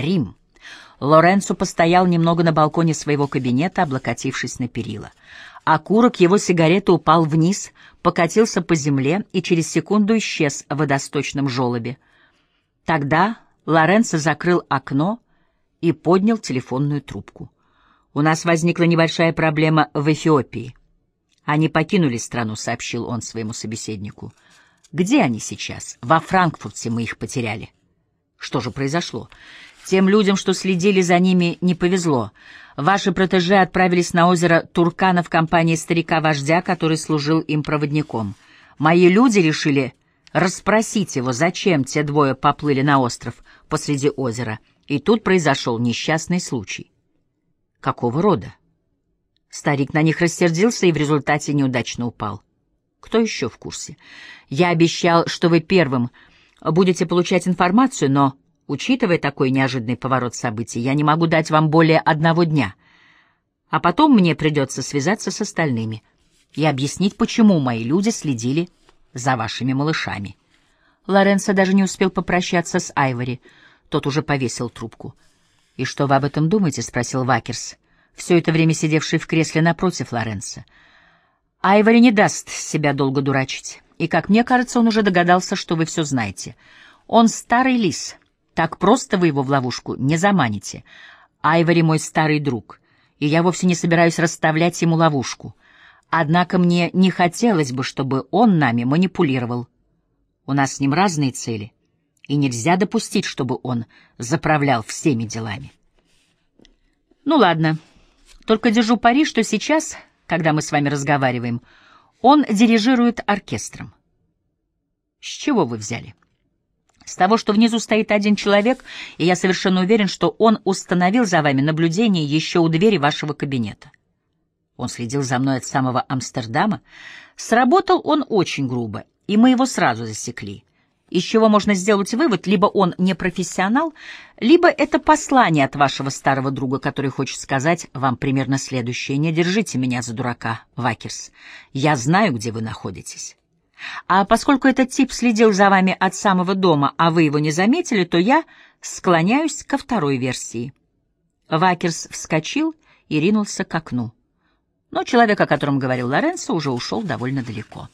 Рим. Лоренцо постоял немного на балконе своего кабинета, облокотившись на перила. Окурок его сигареты упал вниз, покатился по земле и через секунду исчез в водосточном желобе. Тогда Лоренцо закрыл окно и поднял телефонную трубку. «У нас возникла небольшая проблема в Эфиопии. Они покинули страну», — сообщил он своему собеседнику. «Где они сейчас? Во Франкфурте мы их потеряли». «Что же произошло?» Тем людям, что следили за ними, не повезло. Ваши протеже отправились на озеро Туркана в компании старика-вождя, который служил им проводником. Мои люди решили расспросить его, зачем те двое поплыли на остров посреди озера. И тут произошел несчастный случай. Какого рода? Старик на них рассердился и в результате неудачно упал. Кто еще в курсе? Я обещал, что вы первым будете получать информацию, но Учитывая такой неожиданный поворот событий, я не могу дать вам более одного дня. А потом мне придется связаться с остальными и объяснить, почему мои люди следили за вашими малышами. Лоренцо даже не успел попрощаться с Айвори. Тот уже повесил трубку. «И что вы об этом думаете?» — спросил Вакерс, все это время сидевший в кресле напротив Лоренцо. «Айвори не даст себя долго дурачить. И, как мне кажется, он уже догадался, что вы все знаете. Он старый лис, так просто вы его в ловушку не заманите. Айвори мой старый друг, и я вовсе не собираюсь расставлять ему ловушку. Однако мне не хотелось бы, чтобы он нами манипулировал. У нас с ним разные цели, и нельзя допустить, чтобы он заправлял всеми делами. Ну ладно, только держу пари, что сейчас, когда мы с вами разговариваем, он дирижирует оркестром. С чего вы взяли? С того, что внизу стоит один человек, и я совершенно уверен, что он установил за вами наблюдение еще у двери вашего кабинета. Он следил за мной от самого Амстердама. Сработал он очень грубо, и мы его сразу засекли. Из чего можно сделать вывод, либо он не профессионал, либо это послание от вашего старого друга, который хочет сказать вам примерно следующее. Не держите меня за дурака, Вакерс. Я знаю, где вы находитесь. А поскольку этот тип следил за вами от самого дома, а вы его не заметили, то я склоняюсь ко второй версии. Вакерс вскочил и ринулся к окну. Но человек, о котором говорил Лоренцо, уже ушел довольно далеко.